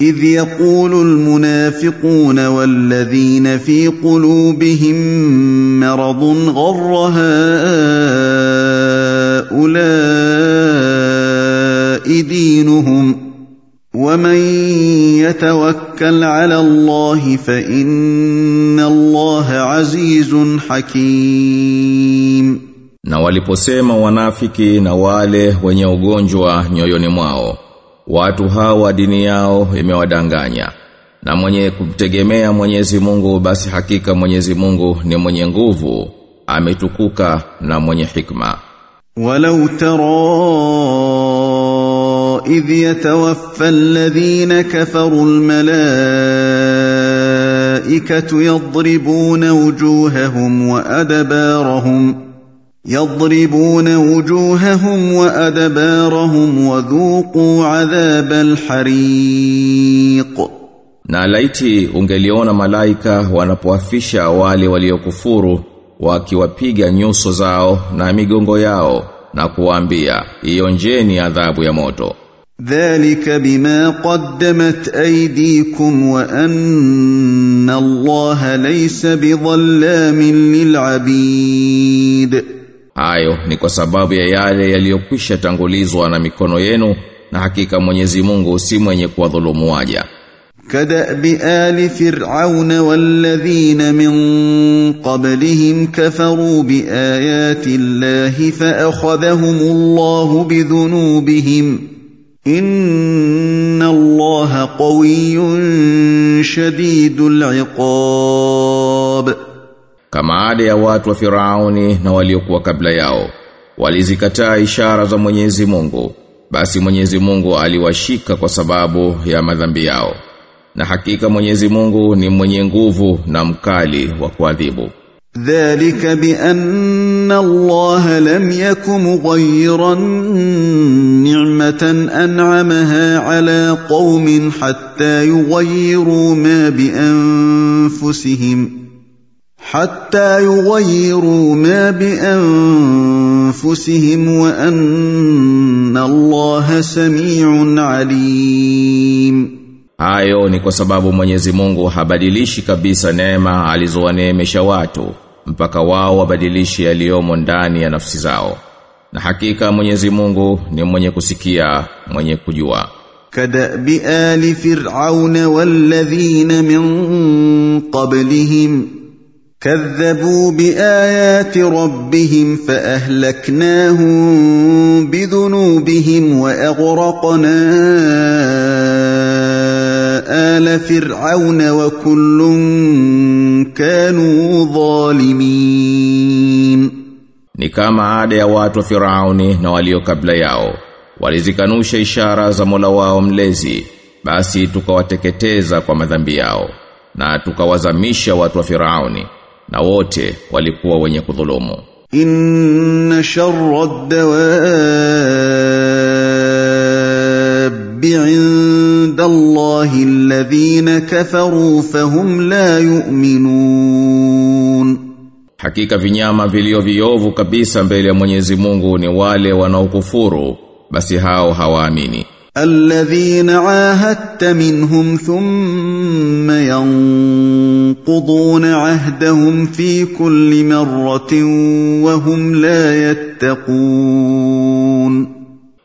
إذ يقول المنافقون والذين في قلوبهم مرض غر هؤلاء دينهم ومن يتوكل على الله فإن الله عزيز حكيم. Na waliposema wanafiki na wale wenye ugonjwa nyoyoni mwao watu hawa dini yao imewadanganya. Na mwenye kumtegemea Mwenyezi Mungu basi hakika Mwenyezi Mungu ni mwenye nguvu ametukuka na mwenye hikma. Walau tara idh yatawaffa alladhina kafaru almalaikatu yadribuna wujuhahum wa adbarahum يضربون وجوههم وأدبارهم وذوقوا عذاب الحريق Na laiti ungeliona malaika wanapoafisha wale waliokufuru wakiwapiga nyuso zao na migongo yao na kuwaambia ionjeni adhabu ya moto ذلك بما قدمت أيديكم وأن الله ليس بظلام للعبيد hayo ni kwa sababu ya yale yaliyokwisha tangulizwa na mikono yenu na hakika Mwenyezi Mungu si mwenye kuwadhulumu waja كداب ال فرعون والذين من قبلهم كفروا بايات الله فاخذهم الله بذنوبهم ان الله قوي شديد العقاب kama ada ya watu wa Firauni na waliokuwa kabla yao walizikataa ishara za Mwenyezi Mungu. Basi Mwenyezi Mungu aliwashika kwa sababu ya madhambi yao. Na hakika Mwenyezi Mungu ni mwenye nguvu na mkali wa kuadhibu. Dhalika bi anna Allah lam yakum ghayran ni'matan an'amaha ala qaumin hatta yughayyiru ma bi anfusihim حتى يغيروا ما بانفسهم وان الله سميع عليم Hayo ni kwa sababu Mwenyezi Mungu habadilishi kabisa neema alizowaneemesha watu mpaka wao wabadilishi yaliyomo ndani ya nafsi zao. Na hakika Mwenyezi Mungu ni mwenye kusikia, mwenye kujua. كداب ال فرعون والذين من قبلهم كذبوا بايات ربهم فاهلكناهم بذنوبهم واغرقنا ال فرعون وكل كانوا ظالمين Ni kama ada ya watu wa Firauni na walio kabla yao. Walizikanusha ishara za Mola wao mlezi, basi tukawateketeza kwa madhambi yao na tukawazamisha watu wa Firauni na wote walikuwa wenye kudhulumu. Inna sharra dawab inda Allahi alladhina kafaru fahum la yu'minun. Hakika vinyama vilio viovu kabisa mbele ya Mwenyezi Mungu ni wale wanaokufuru basi hao hawaamini. الذين عاهدت منهم ثم ينقضون عهدهم في كل مرة وهم لا يتقون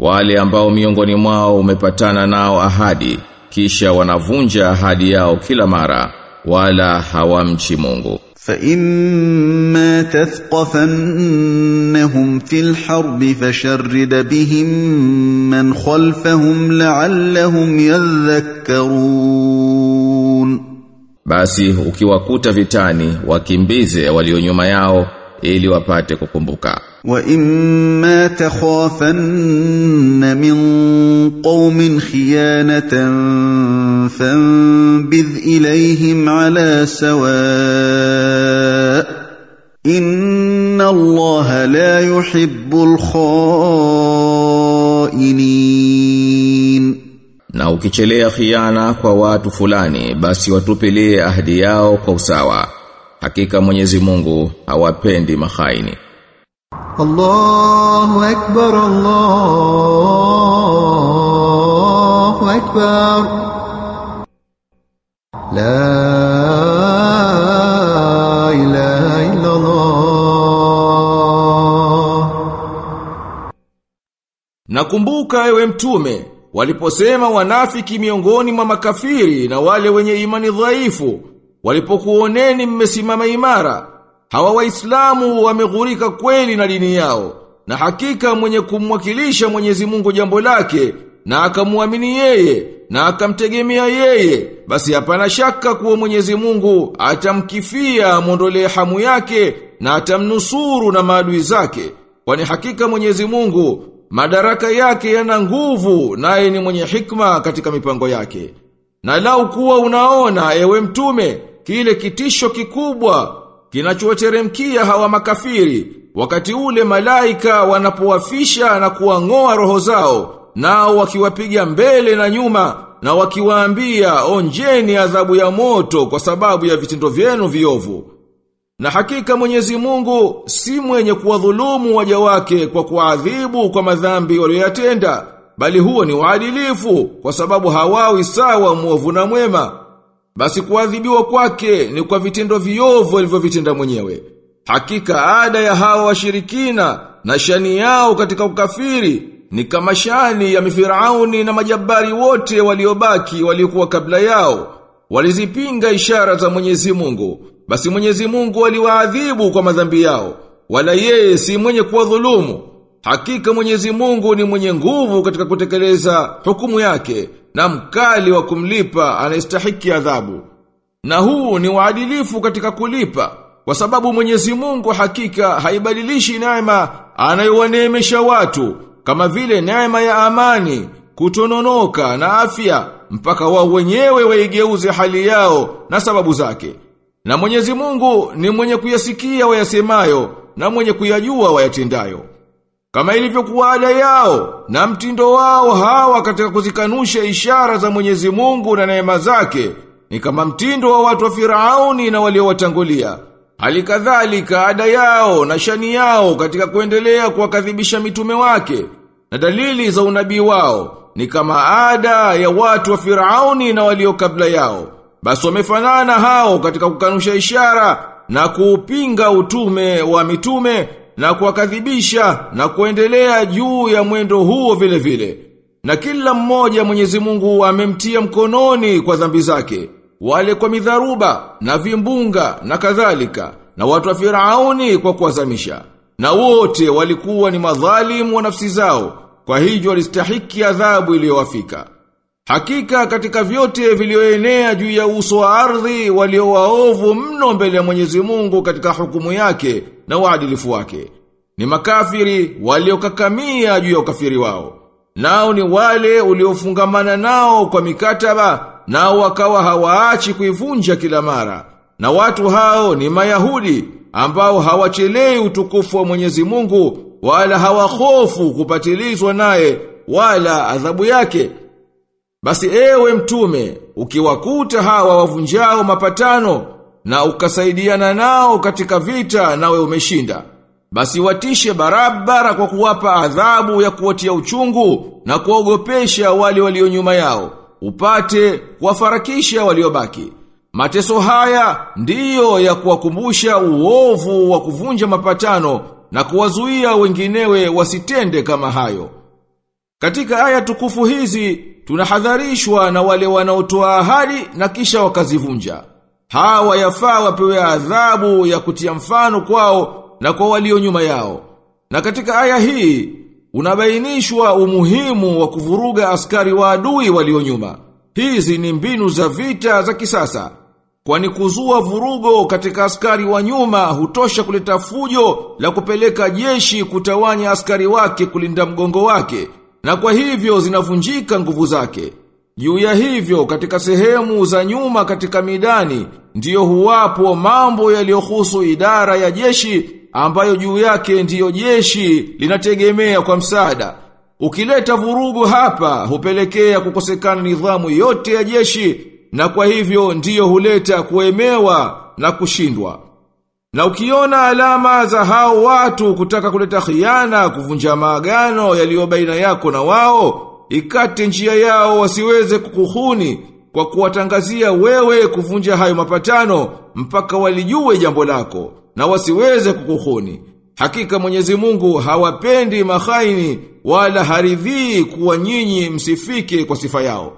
Wale ambao miongoni mwao umepatana nao ahadi kisha wanavunja ahadi yao kila mara wala hawamchi Mungu. فإما تثقفنهم في الحرب فشرد بهم من خلفهم لعلهم يذكرون Basi ukiwakuta vitani wakimbize walio nyuma yao ili wapate kukumbuka. وإما تخافن من قوم خيانة فانبذ إليهم على سواء Inna Allah la yuhibbul khainin, na ukichelea khiana kwa watu fulani basi watupilie ahadi yao kwa usawa. Hakika Mwenyezi Mungu hawapendi mahaini. Allahu akbar Allahu akbar La Nakumbuka ewe mtume, waliposema wanafiki miongoni mwa makafiri na wale wenye imani dhaifu, walipokuoneni mmesimama imara, hawa waislamu wameghurika kweli na dini yao, na hakika mwenye kumwakilisha Mwenyezi Mungu jambo lake, na akamuamini yeye, na akamtegemea yeye, basi hapana shaka kuwa Mwenyezi Mungu atamkifia mondole hamu yake, na atamnusuru na maadui zake, kwani hakika Mwenyezi Mungu madaraka yake yana nguvu naye ni mwenye hikma katika mipango yake. Na lau kuwa unaona ewe mtume kile kitisho kikubwa kinachowateremkia hawa makafiri wakati ule malaika wanapowafisha na kuwangoa roho zao nao wakiwapiga mbele na nyuma na wakiwaambia onjeni adhabu ya moto kwa sababu ya vitendo vyenu viovu. Na hakika Mwenyezi Mungu si mwenye kuwadhulumu waja wake kwa kuadhibu kwa madhambi waliyotenda, bali huo ni uadilifu kwa sababu hawawi sawa mwovu na mwema. Basi kuadhibiwa kwake ni kwa vitendo viovu alivyovitenda mwenyewe. Hakika ada ya hawa washirikina na shani yao katika ukafiri ni kama shani ya mifirauni na majabari wote waliobaki waliokuwa kabla yao. Walizipinga ishara za Mwenyezi Mungu. Basi Mwenyezi Mungu aliwaadhibu kwa madhambi yao. Wala yeye si mwenye kuwadhulumu. Hakika Mwenyezi Mungu ni mwenye nguvu katika kutekeleza hukumu yake na mkali wa kumlipa anayestahiki adhabu. Na huu ni waadilifu katika kulipa kwa sababu Mwenyezi Mungu hakika haibadilishi neema anayowaneemesha watu kama vile neema ya amani, kutononoka na afya mpaka wao wenyewe waigeuze hali yao na sababu zake. Na Mwenyezi Mungu ni mwenye kuyasikia wayasemayo na mwenye kuyajua wayatendayo. Kama ilivyokuwa ada yao na mtindo wao hawa katika kuzikanusha ishara za Mwenyezi Mungu na neema zake ni kama mtindo wa watu wa Firauni na waliowatangulia. Hali kadhalika ada yao na shani yao katika kuendelea kuwakadhibisha mitume wake na dalili za unabii wao ni kama ada ya watu wa Firauni na walio kabla yao. Basi wamefanana hao katika kukanusha ishara na kuupinga utume wa mitume na kuwakadhibisha na kuendelea juu ya mwendo huo vile vile. Na kila mmoja Mwenyezi Mungu amemtia mkononi kwa dhambi zake, wale kwa midharuba na vimbunga na kadhalika, na watu wa Firauni kwa kuwazamisha. Na wote walikuwa ni madhalimu wa nafsi zao, kwa hivyo walistahiki adhabu iliyowafika. Hakika katika vyote vilioenea juu ya uso wa ardhi waliowaovu mno mbele ya Mwenyezi Mungu katika hukumu yake na uadilifu wake. Ni makafiri waliokakamia juu ya ukafiri wao. Nao ni wale uliofungamana nao kwa mikataba nao wakawa hawaachi kuivunja kila mara. Na watu hao ni Mayahudi ambao hawachelei utukufu wa Mwenyezi Mungu wala hawahofu kupatilizwa naye wala adhabu yake. Basi ewe mtume, ukiwakuta hawa wavunjao mapatano na ukasaidiana nao katika vita nawe umeshinda. Basi watishe barabara kwa kuwapa adhabu ya kuwatia uchungu na kuogopesha wale walio nyuma yao, upate kuwafarakisha waliobaki. Mateso haya ndiyo ya kuwakumbusha uovu wa kuvunja mapatano na kuwazuia wenginewe wasitende kama hayo. Katika aya tukufu hizi tunahadharishwa na wale wanaotoa ahadi na kisha wakazivunja. Hawa yafaa wapewe adhabu ya kutia mfano kwao na kwa walio nyuma yao. Na katika aya hii unabainishwa umuhimu wa kuvuruga askari wa adui walio nyuma. Hizi ni mbinu za vita za kisasa. Kwani kuzua vurugo katika askari wa nyuma hutosha kuleta fujo la kupeleka jeshi kutawanya askari wake kulinda mgongo wake na kwa hivyo zinavunjika nguvu zake. Juu ya hivyo katika sehemu za nyuma katika midani ndiyo huwapo mambo yaliyohusu idara ya jeshi ambayo juu yake ndiyo jeshi linategemea kwa msaada. Ukileta vurugu hapa hupelekea kukosekana nidhamu yote ya jeshi na kwa hivyo ndiyo huleta kuemewa na kushindwa. Na ukiona alama za hao watu kutaka kuleta khiana kuvunja maagano yaliyo baina yako na wao, ikate njia yao wasiweze kukuhuni, kwa kuwatangazia wewe kuvunja hayo mapatano mpaka walijue jambo lako na wasiweze kukuhuni. Hakika Mwenyezi Mungu hawapendi mahaini wala haridhii kuwa nyinyi msifike kwa sifa yao.